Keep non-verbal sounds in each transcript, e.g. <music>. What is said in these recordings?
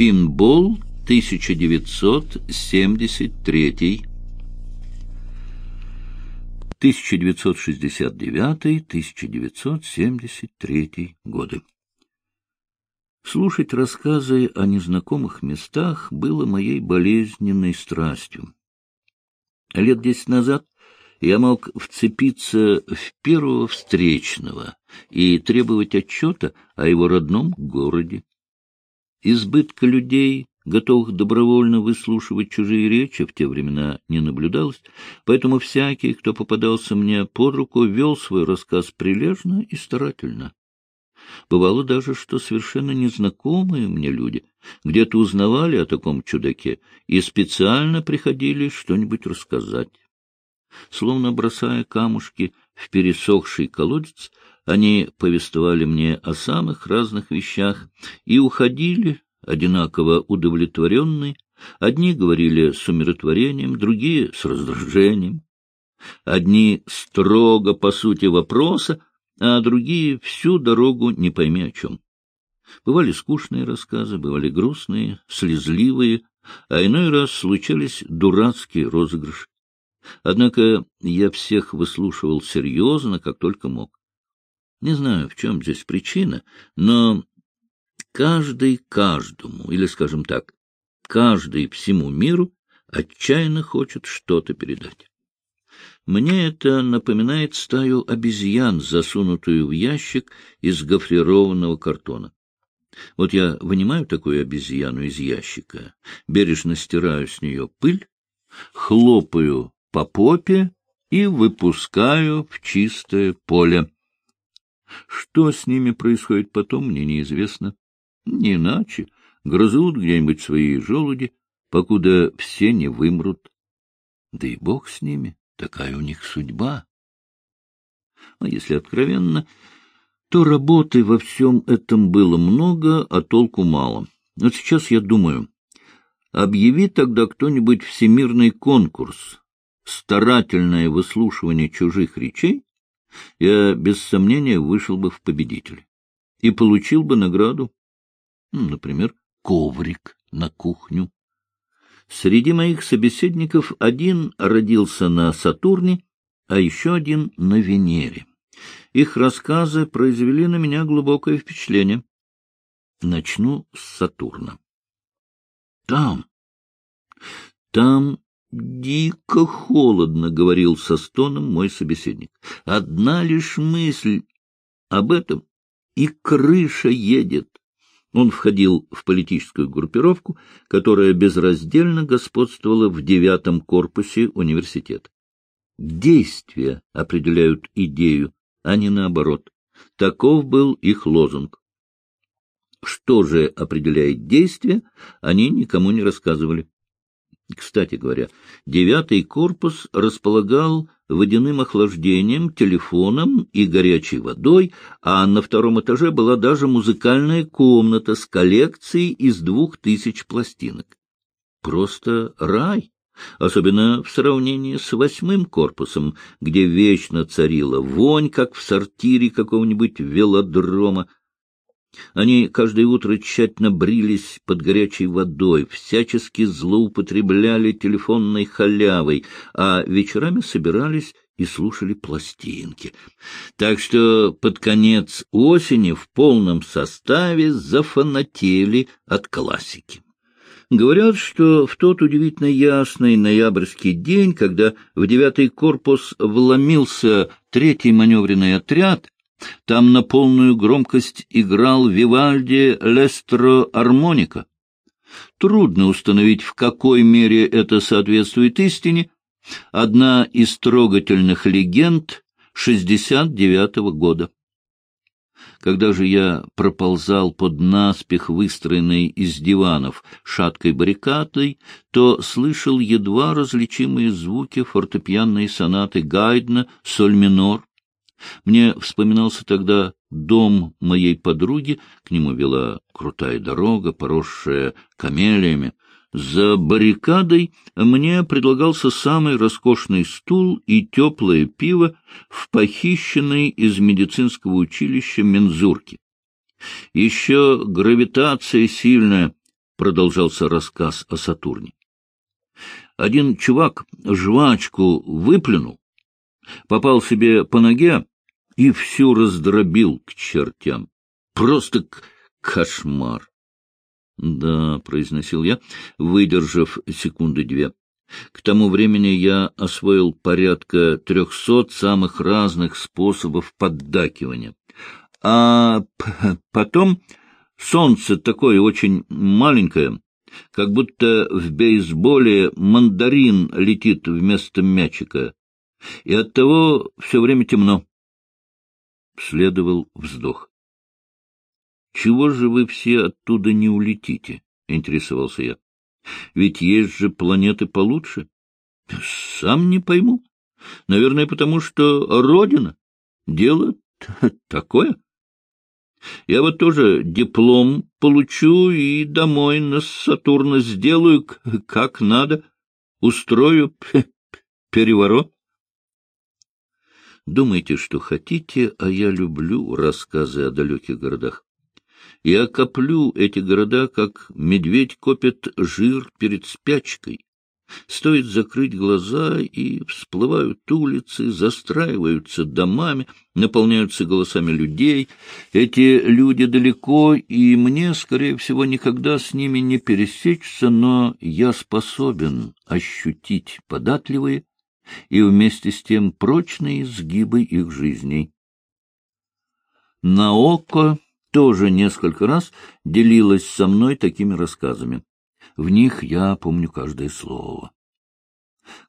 Пинбол 1973 1969-1973 годы. Слушать рассказы о незнакомых местах было моей болезненной страстью. Лет десять назад я мог вцепиться в первого встречного и требовать отчета о его родном городе. Избытка людей, готовых добровольно выслушивать чужие речи, в те времена не наблюдалось, поэтому всякий, кто попадался мне под руку, вел свой рассказ прилежно и старательно. Бывало даже, что совершенно незнакомые мне люди где-то узнавали о таком чудаке и специально приходили что-нибудь рассказать. Словно бросая камушки в пересохший колодец, они повествовали мне о самых разных вещах и уходили, одинаково удовлетворенные. Одни говорили с умиротворением, другие — с раздражением. Одни строго по сути вопроса, а другие всю дорогу не пойми о чем. Бывали скучные рассказы, бывали грустные, слезливые, а иной раз случались дурацкие розыгрыши. Однако я всех выслушивал серьезно, как только мог. Не знаю, в чем здесь причина, но каждый каждому, или, скажем так, каждый всему миру отчаянно хочет что-то передать. Мне это напоминает стаю обезьян, засунутую в ящик из гофрированного картона. Вот я вынимаю такую обезьяну из ящика, бережно стираю с нее пыль, хлопаю по попе и выпускаю в чистое поле. Что с ними происходит потом, мне неизвестно. Не иначе грызут где-нибудь свои желуди, покуда все не вымрут. Да и бог с ними, такая у них судьба. А если откровенно, то работы во всем этом было много, а толку мало. Вот сейчас я думаю, объяви тогда кто-нибудь всемирный конкурс, старательное выслушивание чужих речей, я без сомнения вышел бы в победитель и получил бы награду Например, коврик на кухню. Среди моих собеседников один родился на Сатурне, а еще один на Венере. Их рассказы произвели на меня глубокое впечатление. Начну с Сатурна. Там, там дико холодно, — говорил со стоном мой собеседник. Одна лишь мысль об этом, и крыша едет. Он входил в политическую группировку, которая безраздельно господствовала в девятом корпусе университета. Действия определяют идею, а не наоборот. Таков был их лозунг. Что же определяет действие, они никому не рассказывали. Кстати говоря, девятый корпус располагал водяным охлаждением, телефоном и горячей водой, а на втором этаже была даже музыкальная комната с коллекцией из двух тысяч пластинок. Просто рай, особенно в сравнении с восьмым корпусом, где вечно царила вонь, как в сортире какого-нибудь велодрома, они каждое утро тщательно брились под горячей водой, всячески злоупотребляли телефонной халявой, а вечерами собирались и слушали пластинки. Так что под конец осени в полном составе зафанатели от классики. Говорят, что в тот удивительно ясный ноябрьский день, когда в девятый корпус вломился третий маневренный отряд, там на полную громкость играл Вивальди Лестро армоника. Трудно установить, в какой мере это соответствует истине. Одна из трогательных легенд 69-го года. Когда же я проползал под наспех выстроенной из диванов шаткой баррикадой, то слышал едва различимые звуки фортепианной сонаты Гайдна «Соль минор», мне вспоминался тогда дом моей подруги, к нему вела крутая дорога, поросшая камелиями. За баррикадой мне предлагался самый роскошный стул и теплое пиво в похищенной из медицинского училища мензурке. Еще гравитация сильная, продолжался рассказ о Сатурне. Один чувак жвачку выплюнул, попал себе по ноге и всю раздробил к чертям. Просто кошмар. — Да, — произносил я, выдержав секунды две. К тому времени я освоил порядка трехсот самых разных способов поддакивания. А потом солнце такое очень маленькое, как будто в бейсболе мандарин летит вместо мячика, и оттого все время темно. Следовал вздох. — Чего же вы все оттуда не улетите? — интересовался я. — Ведь есть же планеты получше. — Сам не пойму. Наверное, потому что Родина. Дело <laughs> такое. Я вот тоже диплом получу и домой на Сатурна сделаю как надо. Устрою <laughs> переворот. Думайте, что хотите, а я люблю рассказы о далеких городах. Я коплю эти города, как медведь копит жир перед спячкой. Стоит закрыть глаза, и всплывают улицы, застраиваются домами, наполняются голосами людей. Эти люди далеко, и мне, скорее всего, никогда с ними не пересечься, но я способен ощутить податливые и вместе с тем прочные изгибы их жизней. На око тоже несколько раз делилась со мной такими рассказами. В них я помню каждое слово.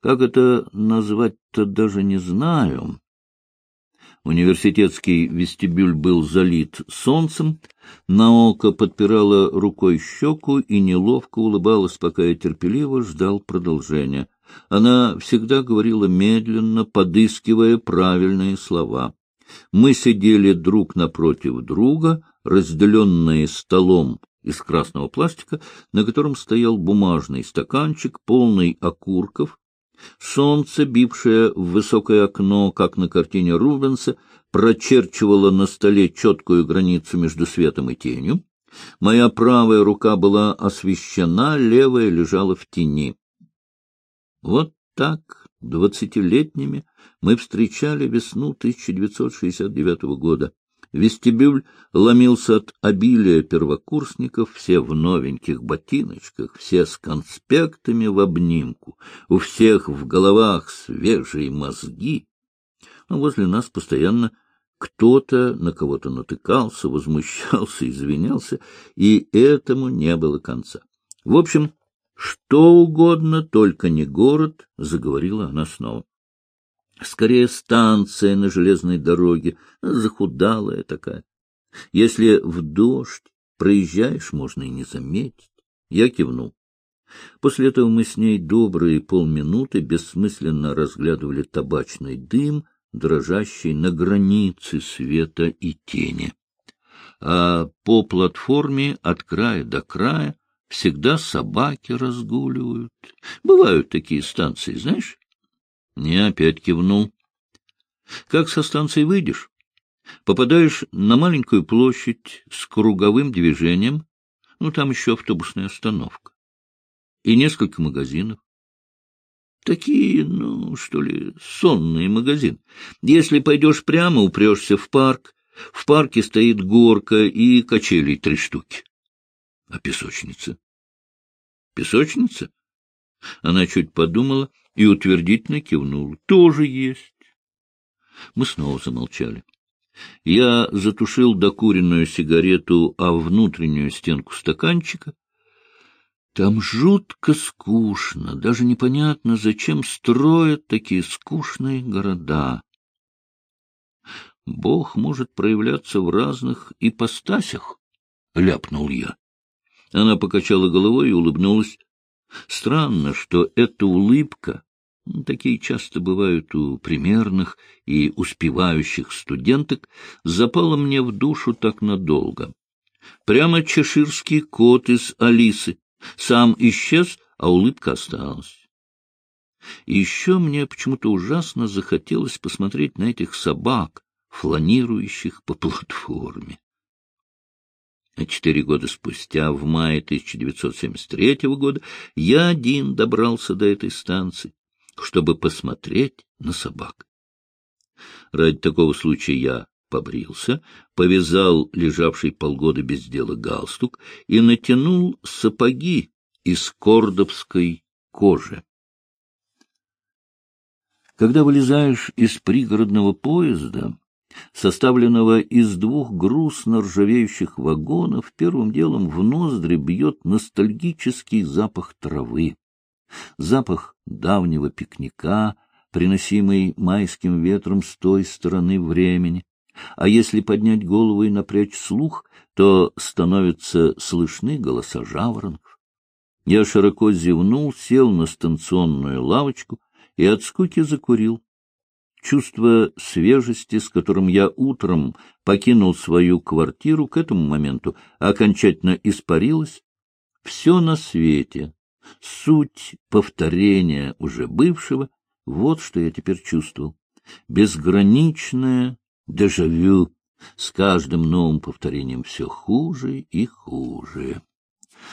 Как это назвать-то даже не знаю. Университетский вестибюль был залит солнцем, Наока подпирала рукой щеку и неловко улыбалась, пока я терпеливо ждал продолжения. Она всегда говорила медленно, подыскивая правильные слова. Мы сидели друг напротив друга, разделенные столом из красного пластика, на котором стоял бумажный стаканчик, полный окурков. Солнце, бившее в высокое окно, как на картине Рубенса, прочерчивало на столе четкую границу между светом и тенью. Моя правая рука была освещена, левая лежала в тени. Вот так, двадцатилетними, мы встречали весну 1969 года. Вестибюль ломился от обилия первокурсников, все в новеньких ботиночках, все с конспектами в обнимку, у всех в головах свежие мозги. Но возле нас постоянно кто-то на кого-то натыкался, возмущался, извинялся, и этому не было конца. В общем, что угодно, только не город, — заговорила она снова. Скорее, станция на железной дороге, захудалая такая. Если в дождь проезжаешь, можно и не заметить. Я кивнул. После этого мы с ней добрые полминуты бессмысленно разглядывали табачный дым, дрожащий на границе света и тени. А по платформе от края до края всегда собаки разгуливают. Бывают такие станции, знаешь? Не опять кивнул. Как со станции выйдешь? Попадаешь на маленькую площадь с круговым движением, ну, там еще автобусная остановка, и несколько магазинов. Такие, ну, что ли, сонные магазины. Если пойдешь прямо, упрешься в парк. В парке стоит горка и качелей три штуки. А песочница? Песочница? Она чуть подумала и утвердительно кивнула. Тоже есть. Мы снова замолчали. Я затушил докуренную сигарету о внутреннюю стенку стаканчика. Там жутко скучно, даже непонятно, зачем строят такие скучные города. Бог может проявляться в разных ипостасях, — ляпнул я. Она покачала головой и улыбнулась. Странно, что эта улыбка такие часто бывают у примерных и успевающих студенток, запало мне в душу так надолго. Прямо чеширский кот из Алисы. Сам исчез, а улыбка осталась. Еще мне почему-то ужасно захотелось посмотреть на этих собак, фланирующих по платформе. Четыре года спустя, в мае 1973 года, я один добрался до этой станции, чтобы посмотреть на собак. Ради такого случая я побрился, повязал лежавший полгода без дела галстук и натянул сапоги из кордовской кожи. Когда вылезаешь из пригородного поезда, составленного из двух грустно ржавеющих вагонов, первым делом в ноздри бьет ностальгический запах травы, запах давнего пикника, приносимый майским ветром с той стороны времени. А если поднять голову и напрячь слух, то становятся слышны голоса жаворонков. Я широко зевнул, сел на станционную лавочку и от скуки закурил. Чувство свежести, с которым я утром покинул свою квартиру, к этому моменту окончательно испарилось. Все на свете, суть повторения уже бывшего, вот что я теперь чувствовал. Безграничное дежавю, с каждым новым повторением все хуже и хуже.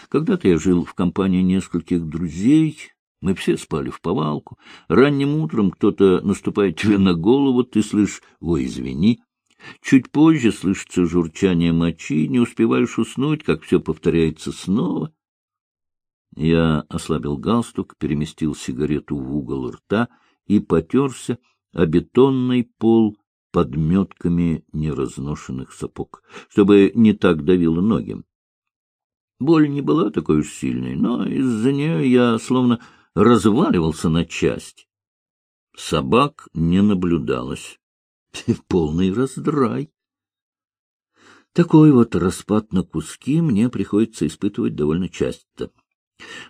Когда-то я жил в компании нескольких друзей, мы все спали в повалку. Ранним утром кто-то наступает тебе на голову, ты слышишь «Ой, извини». Чуть позже слышится журчание мочи, не успеваешь уснуть, как все повторяется снова. Я ослабил галстук, переместил сигарету в угол рта и потерся о бетонный пол подметками неразношенных сапог, чтобы не так давило ноги. Боль не была такой уж сильной, но из-за нее я словно разваливался на части. Собак не наблюдалось. <laughs> Полный раздрай. Такой вот распад на куски мне приходится испытывать довольно часто.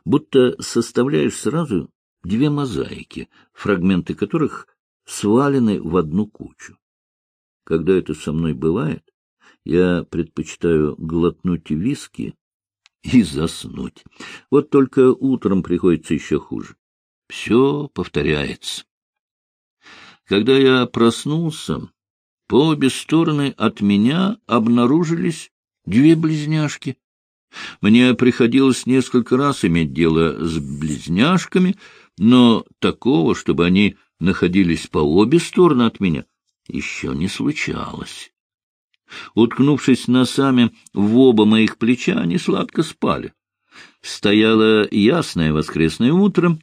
Будто составляешь сразу две мозаики, фрагменты которых свалены в одну кучу. Когда это со мной бывает, я предпочитаю глотнуть виски и заснуть. Вот только утром приходится еще хуже. Все повторяется. Когда я проснулся, по обе стороны от меня обнаружились две близняшки. Мне приходилось несколько раз иметь дело с близняшками, но такого, чтобы они находились по обе стороны от меня, еще не случалось. Уткнувшись носами в оба моих плеча, они сладко спали. Стояло ясное воскресное утро.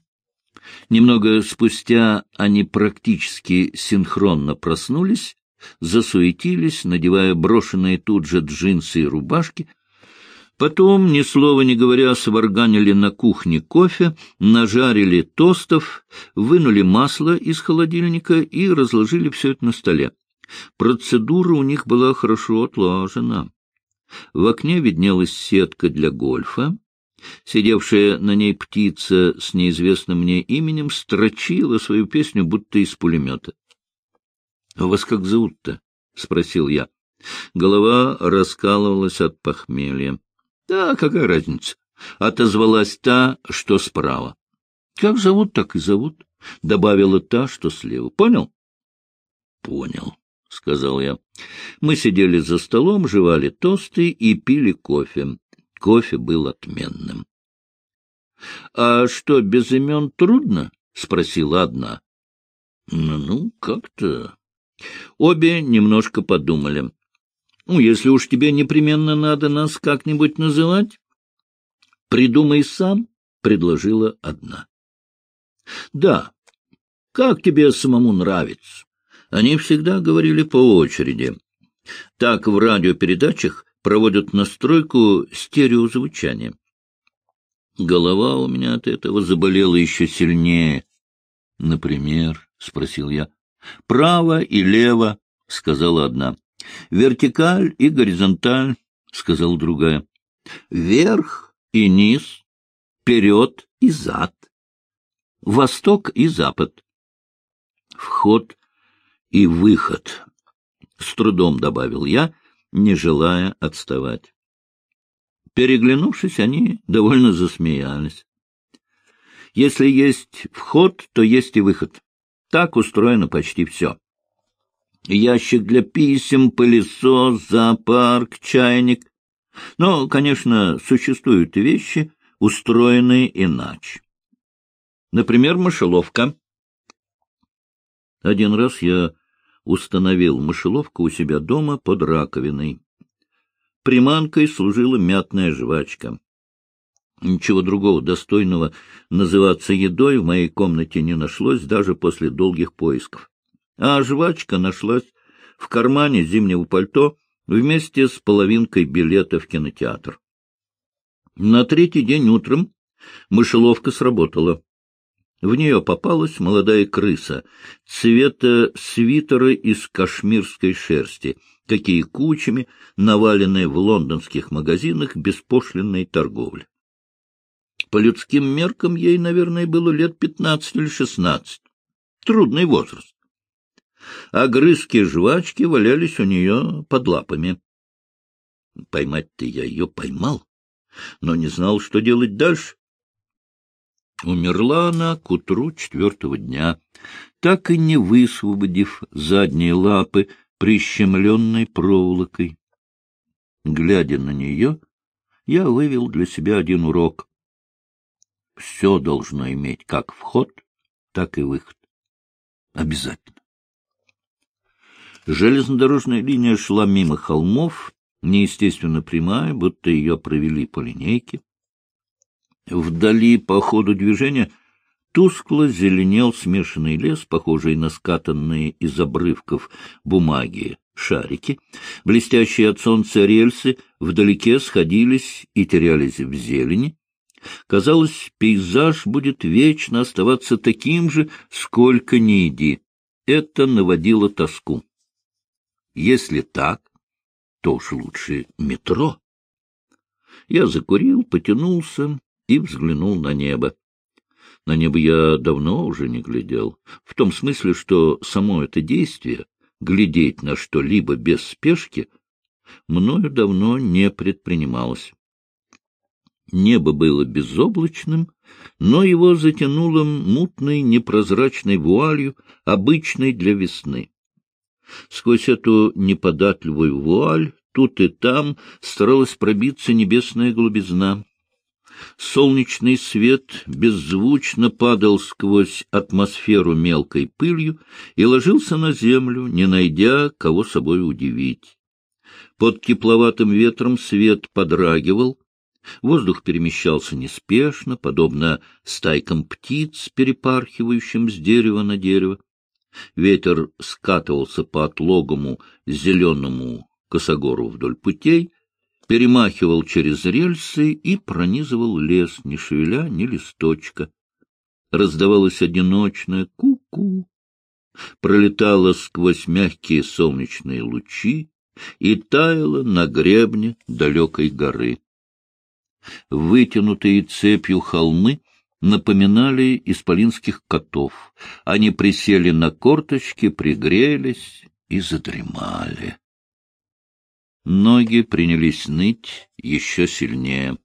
Немного спустя они практически синхронно проснулись, засуетились, надевая брошенные тут же джинсы и рубашки. Потом, ни слова не говоря, сварганили на кухне кофе, нажарили тостов, вынули масло из холодильника и разложили все это на столе. Процедура у них была хорошо отлажена. В окне виднелась сетка для гольфа. Сидевшая на ней птица с неизвестным мне именем строчила свою песню, будто из пулемета. — А вас как зовут-то? — спросил я. Голова раскалывалась от похмелья. — Да, какая разница? — отозвалась та, что справа. — Как зовут, так и зовут, — добавила та, что слева. — Понял? — Понял. — сказал я. Мы сидели за столом, жевали тосты и пили кофе. Кофе был отменным. — А что, без имен трудно? — спросила одна. Ну, — как-то... Обе немножко подумали. — Ну, если уж тебе непременно надо нас как-нибудь называть, придумай сам, — предложила одна. — Да, как тебе самому нравится? Они всегда говорили по очереди. Так в радиопередачах проводят настройку стереозвучания. Голова у меня от этого заболела еще сильнее. — Например, — спросил я. — Право и лево, — сказала одна. — Вертикаль и горизонталь, — сказала другая. — Вверх и низ, вперед и зад, восток и запад. Вход и выход, — с трудом добавил я, не желая отставать. Переглянувшись, они довольно засмеялись. Если есть вход, то есть и выход. Так устроено почти все. Ящик для писем, пылесос, зоопарк, чайник. Но, конечно, существуют вещи, устроенные иначе. Например, мышеловка. Один раз я установил мышеловку у себя дома под раковиной. Приманкой служила мятная жвачка. Ничего другого достойного называться едой в моей комнате не нашлось даже после долгих поисков. А жвачка нашлась в кармане зимнего пальто вместе с половинкой билета в кинотеатр. На третий день утром мышеловка сработала. В нее попалась молодая крыса цвета свитера из кашмирской шерсти, какие кучами, наваленные в лондонских магазинах беспошлинной торговли. По людским меркам ей, наверное, было лет пятнадцать или шестнадцать. Трудный возраст. Огрызки жвачки валялись у нее под лапами. Поймать-то я ее поймал, но не знал, что делать дальше. Умерла она к утру четвертого дня, так и не высвободив задние лапы, прищемленной проволокой. Глядя на нее, я вывел для себя один урок. Все должно иметь как вход, так и выход. Обязательно. Железнодорожная линия шла мимо холмов, неестественно прямая, будто ее провели по линейке. Вдали по ходу движения тускло зеленел смешанный лес, похожий на скатанные из обрывков бумаги шарики. Блестящие от солнца рельсы вдалеке сходились и терялись в зелени. Казалось, пейзаж будет вечно оставаться таким же, сколько ни иди. Это наводило тоску. Если так, то уж лучше метро. Я закурил, потянулся и взглянул на небо. На небо я давно уже не глядел, в том смысле, что само это действие, глядеть на что-либо без спешки, мною давно не предпринималось. Небо было безоблачным, но его затянуло мутной непрозрачной вуалью, обычной для весны. Сквозь эту неподатливую вуаль тут и там старалась пробиться небесная глубизна. Солнечный свет беззвучно падал сквозь атмосферу мелкой пылью и ложился на землю, не найдя, кого собой удивить. Под кипловатым ветром свет подрагивал, воздух перемещался неспешно, подобно стайкам птиц, перепархивающим с дерева на дерево. Ветер скатывался по отлогому зеленому косогору вдоль путей, перемахивал через рельсы и пронизывал лес, не шевеля ни листочка. Раздавалось одиночное ку-ку, пролетало сквозь мягкие солнечные лучи и таяло на гребне далекой горы. Вытянутые цепью холмы напоминали исполинских котов. Они присели на корточки, пригрелись и задремали. Ноги принялись ныть еще сильнее.